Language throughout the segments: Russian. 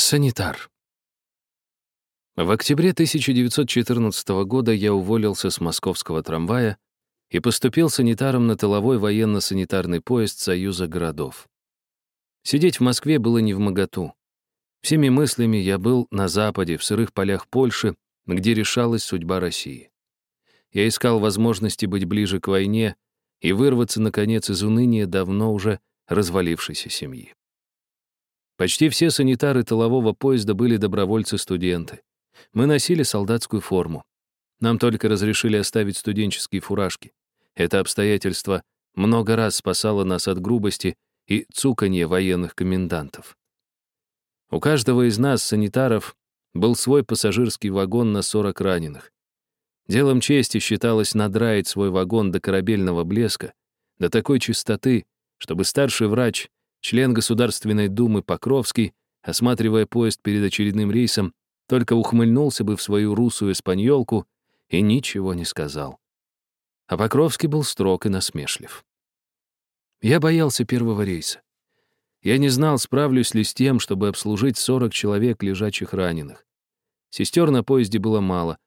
Санитар. В октябре 1914 года я уволился с московского трамвая и поступил санитаром на тыловой военно-санитарный поезд Союза городов. Сидеть в Москве было не в моготу. Всеми мыслями я был на Западе, в сырых полях Польши, где решалась судьба России. Я искал возможности быть ближе к войне и вырваться, наконец, из уныния давно уже развалившейся семьи. Почти все санитары тылового поезда были добровольцы-студенты. Мы носили солдатскую форму. Нам только разрешили оставить студенческие фуражки. Это обстоятельство много раз спасало нас от грубости и цуканья военных комендантов. У каждого из нас, санитаров, был свой пассажирский вагон на 40 раненых. Делом чести считалось надраить свой вагон до корабельного блеска, до такой чистоты, чтобы старший врач Член Государственной Думы Покровский, осматривая поезд перед очередным рейсом, только ухмыльнулся бы в свою русую испаньолку и ничего не сказал. А Покровский был строг и насмешлив. Я боялся первого рейса. Я не знал, справлюсь ли с тем, чтобы обслужить 40 человек, лежачих раненых. Сестер на поезде было мало,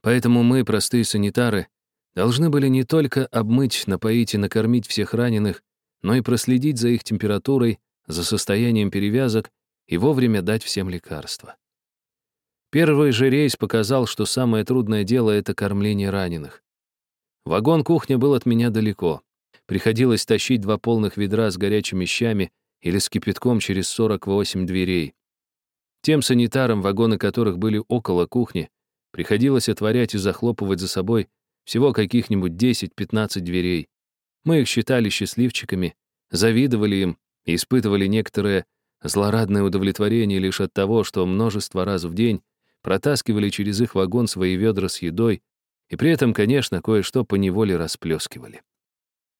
поэтому мы, простые санитары, должны были не только обмыть, напоить и накормить всех раненых, но и проследить за их температурой, за состоянием перевязок и вовремя дать всем лекарства. Первый же рейс показал, что самое трудное дело — это кормление раненых. Вагон-кухня был от меня далеко. Приходилось тащить два полных ведра с горячими щами или с кипятком через 48 дверей. Тем санитарам, вагоны которых были около кухни, приходилось отворять и захлопывать за собой всего каких-нибудь 10-15 дверей. Мы их считали счастливчиками, завидовали им и испытывали некоторое злорадное удовлетворение лишь от того, что множество раз в день протаскивали через их вагон свои ведра с едой и при этом, конечно, кое-что поневоле расплескивали.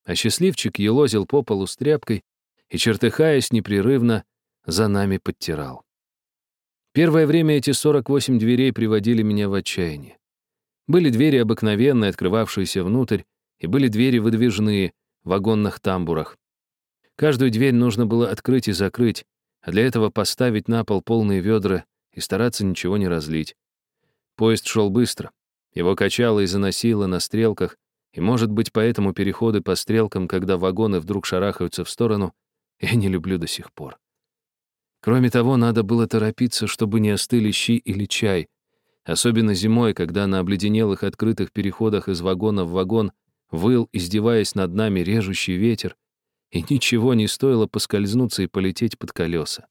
А счастливчик елозил по полу с тряпкой и, чертыхаясь непрерывно, за нами подтирал. Первое время эти 48 дверей приводили меня в отчаяние. Были двери обыкновенные, открывавшиеся внутрь, и были двери выдвижные в вагонных тамбурах. Каждую дверь нужно было открыть и закрыть, а для этого поставить на пол полные ведра и стараться ничего не разлить. Поезд шел быстро. Его качало и заносило на стрелках, и, может быть, поэтому переходы по стрелкам, когда вагоны вдруг шарахаются в сторону, я не люблю до сих пор. Кроме того, надо было торопиться, чтобы не остыли щи или чай, особенно зимой, когда на обледенелых открытых переходах из вагона в вагон выл, издеваясь над нами режущий ветер, и ничего не стоило поскользнуться и полететь под колеса.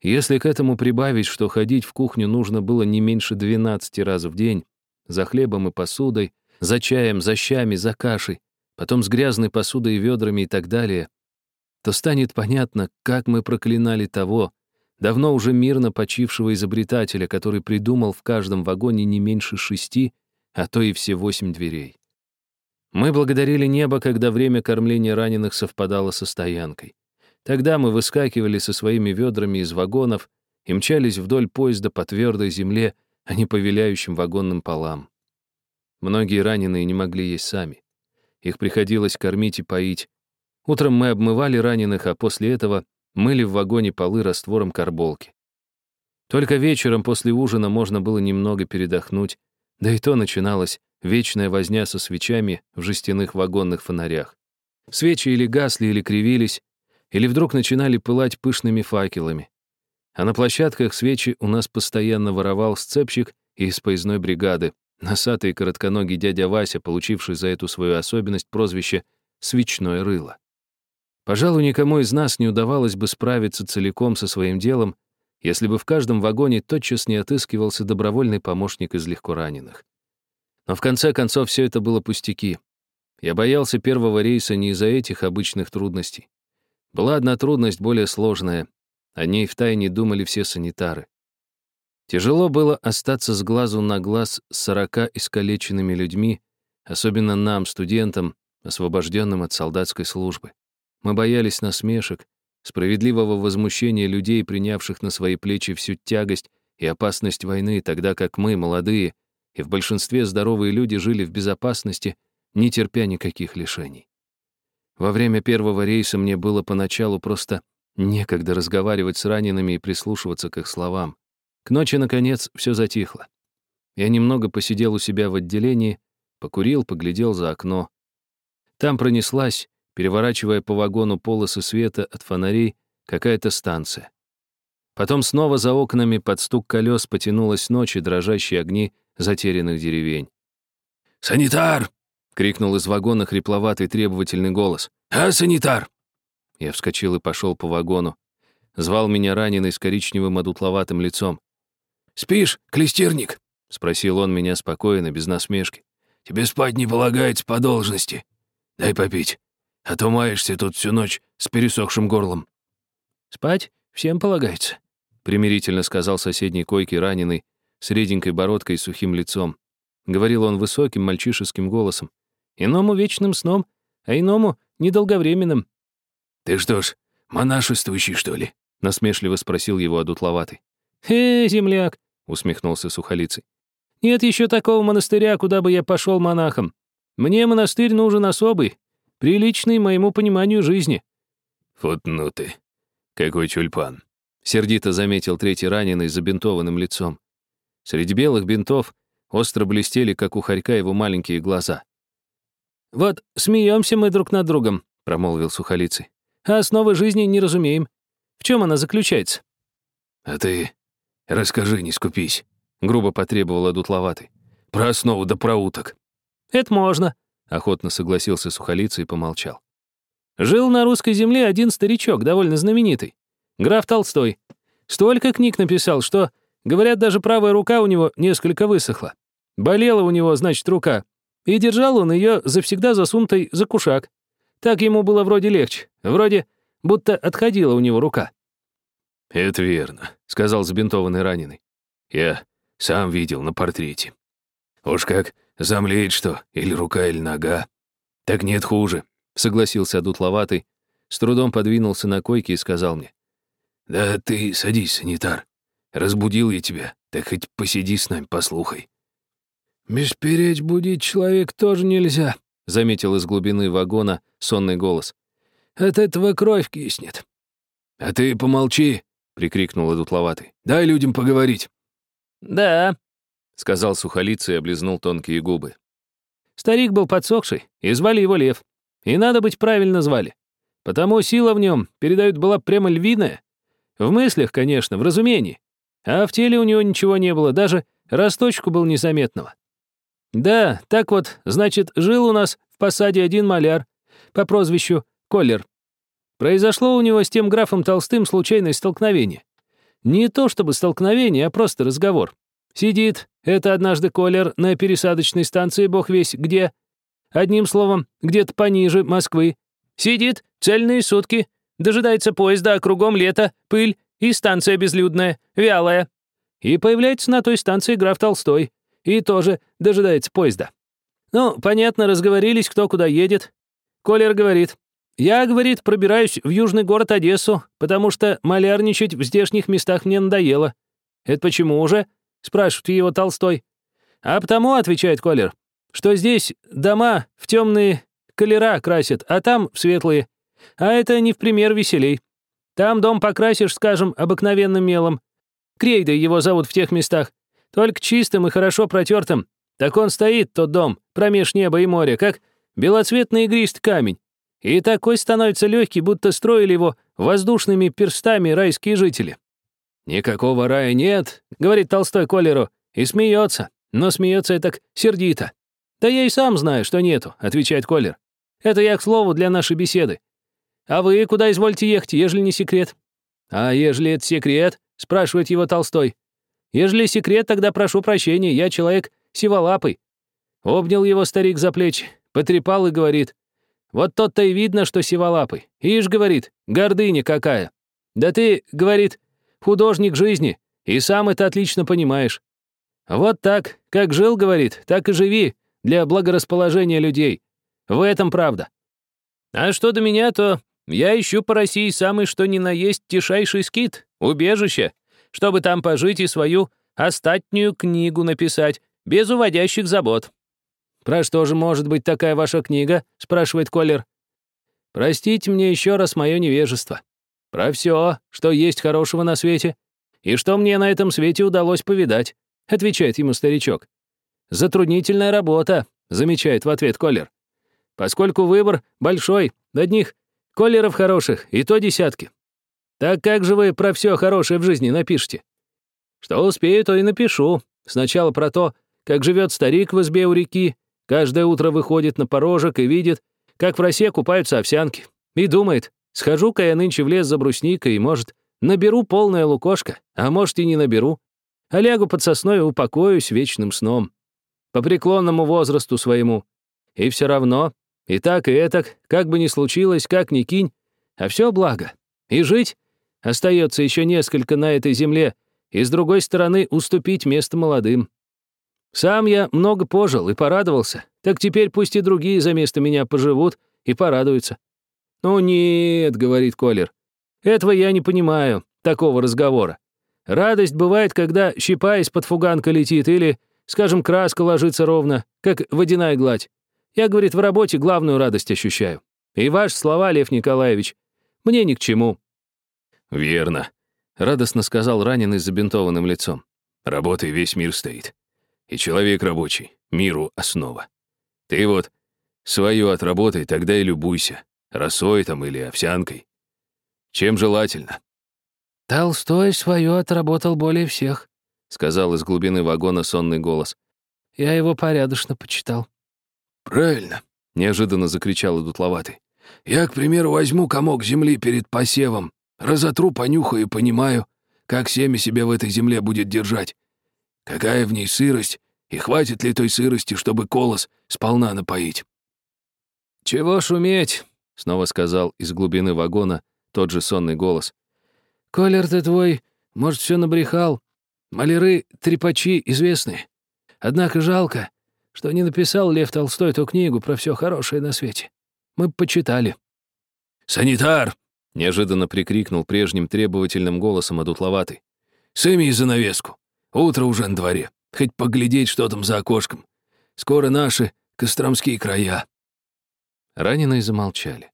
Если к этому прибавить, что ходить в кухню нужно было не меньше 12 раз в день, за хлебом и посудой, за чаем, за щами, за кашей, потом с грязной посудой и ведрами и так далее, то станет понятно, как мы проклинали того, давно уже мирно почившего изобретателя, который придумал в каждом вагоне не меньше шести, а то и все восемь дверей. Мы благодарили небо, когда время кормления раненых совпадало со стоянкой. Тогда мы выскакивали со своими ведрами из вагонов и мчались вдоль поезда по твердой земле, а не по виляющим вагонным полам. Многие раненые не могли есть сами. Их приходилось кормить и поить. Утром мы обмывали раненых, а после этого мыли в вагоне полы раствором карболки. Только вечером после ужина можно было немного передохнуть, да и то начиналось вечная возня со свечами в жестяных вагонных фонарях. Свечи или гасли, или кривились, или вдруг начинали пылать пышными факелами. А на площадках свечи у нас постоянно воровал сцепщик из поездной бригады, носатый коротконогий дядя Вася, получивший за эту свою особенность прозвище «свечное рыло». Пожалуй, никому из нас не удавалось бы справиться целиком со своим делом, если бы в каждом вагоне тотчас не отыскивался добровольный помощник из легкораненых. Но в конце концов все это было пустяки. Я боялся первого рейса не из-за этих обычных трудностей. Была одна трудность более сложная. О ней втайне думали все санитары. Тяжело было остаться с глазу на глаз с сорока искалеченными людьми, особенно нам, студентам, освобожденным от солдатской службы. Мы боялись насмешек, справедливого возмущения людей, принявших на свои плечи всю тягость и опасность войны, тогда как мы, молодые, и в большинстве здоровые люди жили в безопасности, не терпя никаких лишений. Во время первого рейса мне было поначалу просто Некогда разговаривать с ранеными и прислушиваться к их словам. К ночи, наконец, все затихло. Я немного посидел у себя в отделении, покурил, поглядел за окно. Там пронеслась, переворачивая по вагону полосы света от фонарей, какая-то станция. Потом снова за окнами под стук колес потянулась ночь и дрожащие огни затерянных деревень. «Санитар!» — крикнул из вагона хрипловатый требовательный голос. «А, санитар!» Я вскочил и пошел по вагону. Звал меня раненый с коричневым одутловатым лицом. «Спишь, клестерник?» — спросил он меня спокойно, без насмешки. «Тебе спать не полагается по должности. Дай попить, а то маешься тут всю ночь с пересохшим горлом». «Спать всем полагается», — примирительно сказал соседний койки раненый, с реденькой бородкой и сухим лицом. Говорил он высоким мальчишеским голосом. «Иному вечным сном, а иному недолговременным». «Ты что ж, монашествующий, что ли?» — насмешливо спросил его одутловатый. «Э, земляк, усмехнулся Сухолицый. «Нет еще такого монастыря, куда бы я пошел монахом. Мне монастырь нужен особый, приличный моему пониманию жизни». «Вот ну ты, какой тюльпан!» — сердито заметил третий раненый с забинтованным лицом. Среди белых бинтов остро блестели, как у хорька, его маленькие глаза. «Вот смеемся мы друг над другом», — промолвил Сухолицый. «А основы жизни не разумеем. В чем она заключается?» «А ты «Расскажи, не скупись», — грубо потребовала дутловатый. «Про основу да про уток». «Это можно», — охотно согласился Сухолицый и помолчал. «Жил на русской земле один старичок, довольно знаменитый. Граф Толстой. Столько книг написал, что, говорят, даже правая рука у него несколько высохла. Болела у него, значит, рука. И держал он ее завсегда засунутой за кушак. Так ему было вроде легче. Вроде будто отходила у него рука. «Это верно», — сказал забинтованный раненый. «Я сам видел на портрете. Уж как замлеет что, или рука, или нога. Так нет хуже», — согласился дутловатый, с трудом подвинулся на койке и сказал мне. «Да ты садись, санитар. Разбудил я тебя, так хоть посиди с нами, послухай». «Беспереть будить человек тоже нельзя», — заметил из глубины вагона сонный голос. «От этого кровь киснет». «А ты помолчи», прикрикнул дутловатый. «Дай людям поговорить». «Да», — сказал сухолицый и облизнул тонкие губы. «Старик был подсохший, и звали его Лев. И надо быть правильно звали. Потому сила в нем, передают, была прямо львиная. В мыслях, конечно, в разумении. А в теле у него ничего не было, даже росточку был незаметного. Да, так вот, значит, жил у нас в посаде один маляр по прозвищу Коллер. Произошло у него с тем графом Толстым случайное столкновение. Не то чтобы столкновение, а просто разговор. Сидит, это однажды Колер на пересадочной станции, бог весь где. Одним словом, где-то пониже Москвы. Сидит, цельные сутки, дожидается поезда, а кругом лето, пыль и станция безлюдная, вялая. И появляется на той станции граф Толстой. И тоже дожидается поезда. Ну, понятно, разговорились, кто куда едет. Колер говорит, «Я, — говорит, — пробираюсь в южный город Одессу, потому что малярничать в здешних местах мне надоело». «Это почему уже?» — спрашивает его Толстой. «А потому, — отвечает Колер, — что здесь дома в темные колера красят, а там в светлые. А это не в пример веселей. Там дом покрасишь, скажем, обыкновенным мелом. Крейдой его зовут в тех местах. Только чистым и хорошо протертым. Так он стоит, тот дом, промеж неба и моря, как белоцветный игрист камень. И такой становится легкий, будто строили его воздушными перстами райские жители. «Никакого рая нет», — говорит Толстой Колеру, и смеется, но смеется так сердито. «Да я и сам знаю, что нету», — отвечает Колер. «Это я к слову для нашей беседы. А вы куда извольте ехать, ежели не секрет?» «А ежели это секрет?» — спрашивает его Толстой. «Ежели секрет, тогда прошу прощения, я человек сиволапый». Обнял его старик за плечи, потрепал и говорит, вот тот-то и видно, что сиволапый. Ишь, говорит, гордыня какая. Да ты, говорит, художник жизни, и сам это отлично понимаешь. Вот так, как жил, говорит, так и живи для благорасположения людей. В этом правда. А что до меня, то я ищу по России самый что ни на есть тишайший скит, убежище, чтобы там пожить и свою остатнюю книгу написать, без уводящих забот. «Про что же может быть такая ваша книга?» — спрашивает Колер. «Простите мне еще раз мое невежество. Про все, что есть хорошего на свете, и что мне на этом свете удалось повидать, отвечает ему старичок. Затруднительная работа, замечает в ответ Колер. Поскольку выбор большой, одних колеров хороших, и то десятки. Так как же вы про все хорошее в жизни напишете? Что успею, то и напишу. Сначала про то, как живет старик в избе у реки, каждое утро выходит на порожек и видит, как в росе купаются овсянки, и думает, схожу-ка я нынче в лес за брусникой и, может, наберу полное лукошко, а может и не наберу, а лягу под сосной и упокоюсь вечным сном. По преклонному возрасту своему. И все равно, и так, и этак, как бы ни случилось, как ни кинь, а все благо. И жить остается еще несколько на этой земле, и с другой стороны уступить место молодым. Сам я много пожил и порадовался, так теперь пусть и другие за место меня поживут и порадуются. «Ну нет», — говорит Колер, — «этого я не понимаю, такого разговора. Радость бывает, когда щепа из-под фуганка летит или, скажем, краска ложится ровно, как водяная гладь. Я, говорит, в работе главную радость ощущаю. И ваши слова, Лев Николаевич, мне ни к чему». «Верно», — радостно сказал раненый с забинтованным лицом. «Работой весь мир стоит. И человек рабочий, миру основа. Ты вот свою отработай, тогда и любуйся, росой там или овсянкой. Чем желательно?» «Толстой свое отработал более всех», — сказал из глубины вагона сонный голос. «Я его порядочно почитал». «Правильно», — неожиданно закричал дутловатый. «Я, к примеру, возьму комок земли перед посевом, разотру, понюхаю и понимаю, как семя себя в этой земле будет держать. Какая в ней сырость, и хватит ли той сырости, чтобы колос сполна напоить?» «Чего шуметь?» — снова сказал из глубины вагона тот же сонный голос. «Колер ты твой, может, все набрехал. Маляры, трепачи известные. Однако жалко, что не написал Лев Толстой ту книгу про все хорошее на свете. Мы почитали». «Санитар!» — неожиданно прикрикнул прежним требовательным голосом одутловатый. «Сыми занавеску. Утро уже на дворе. Хоть поглядеть, что там за окошком. Скоро наши костромские края». Раненые замолчали.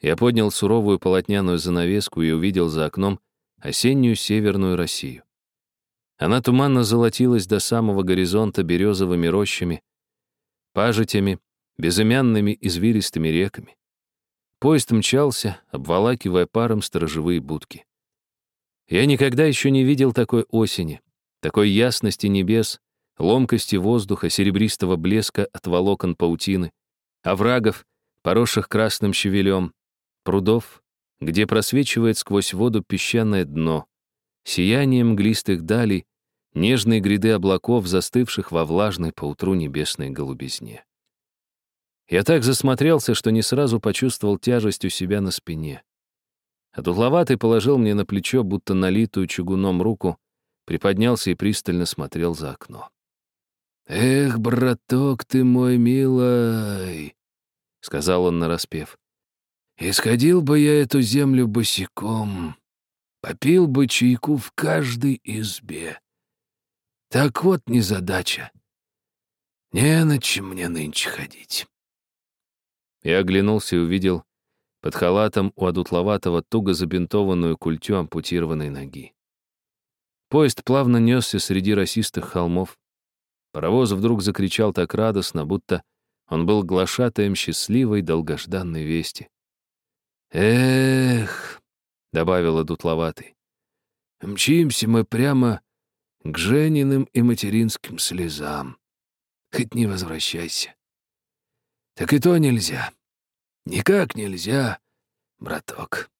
Я поднял суровую полотняную занавеску и увидел за окном осеннюю северную Россию. Она туманно золотилась до самого горизонта березовыми рощами, пажитями, безымянными извилистыми реками. Поезд мчался, обволакивая паром сторожевые будки. Я никогда еще не видел такой осени, такой ясности небес, ломкости воздуха, серебристого блеска от волокон паутины, оврагов, поросших красным щавелем, прудов, где просвечивает сквозь воду песчаное дно, сияние мглистых далей, нежные гряды облаков, застывших во влажной поутру небесной голубизне. Я так засмотрелся, что не сразу почувствовал тяжесть у себя на спине. А дутловатый положил мне на плечо, будто налитую чугуном руку, приподнялся и пристально смотрел за окно. «Эх, браток ты мой милый!» — сказал он нараспев. «Исходил бы я эту землю босиком, попил бы чайку в каждой избе. Так вот незадача. Не на чем мне нынче ходить». Я оглянулся и увидел под халатом у одутловатого туго забинтованную культю ампутированной ноги. Поезд плавно несся среди росистых холмов. Паровоз вдруг закричал так радостно, будто он был глашатаем счастливой долгожданной вести. «Эх», — добавила дутловатый, — «мчимся мы прямо к Жениным и материнским слезам. Хоть не возвращайся. Так и то нельзя. Никак нельзя, браток».